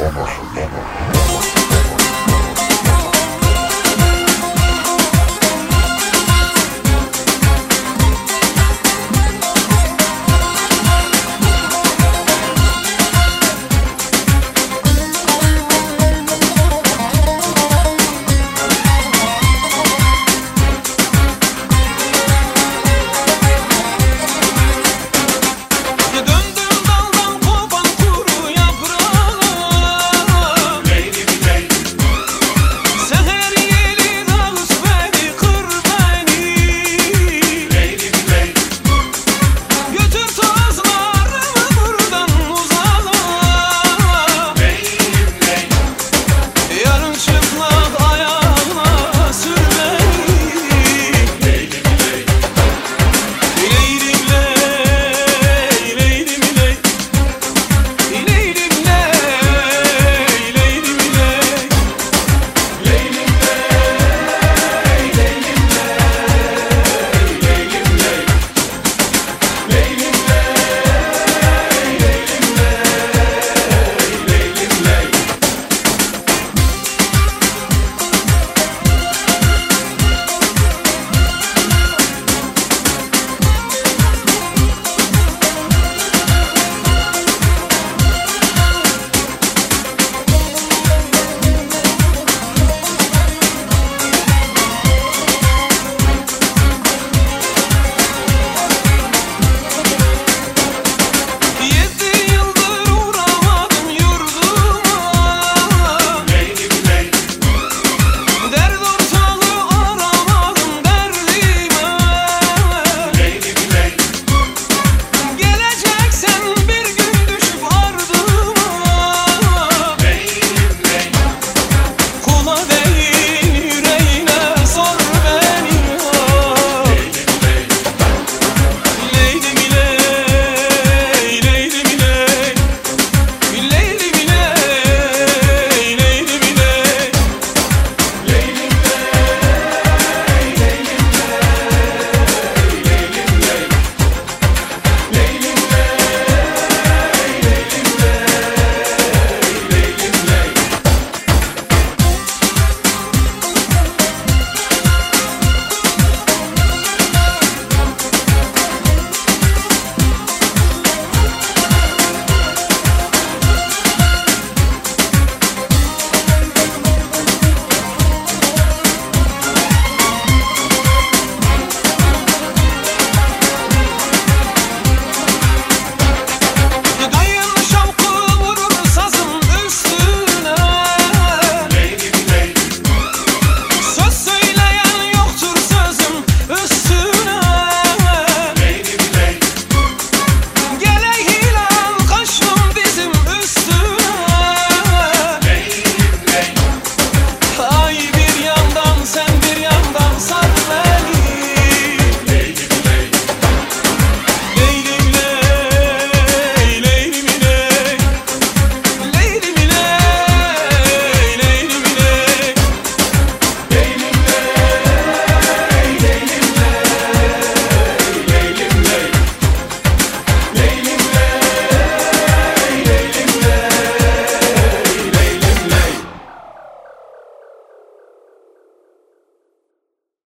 honor.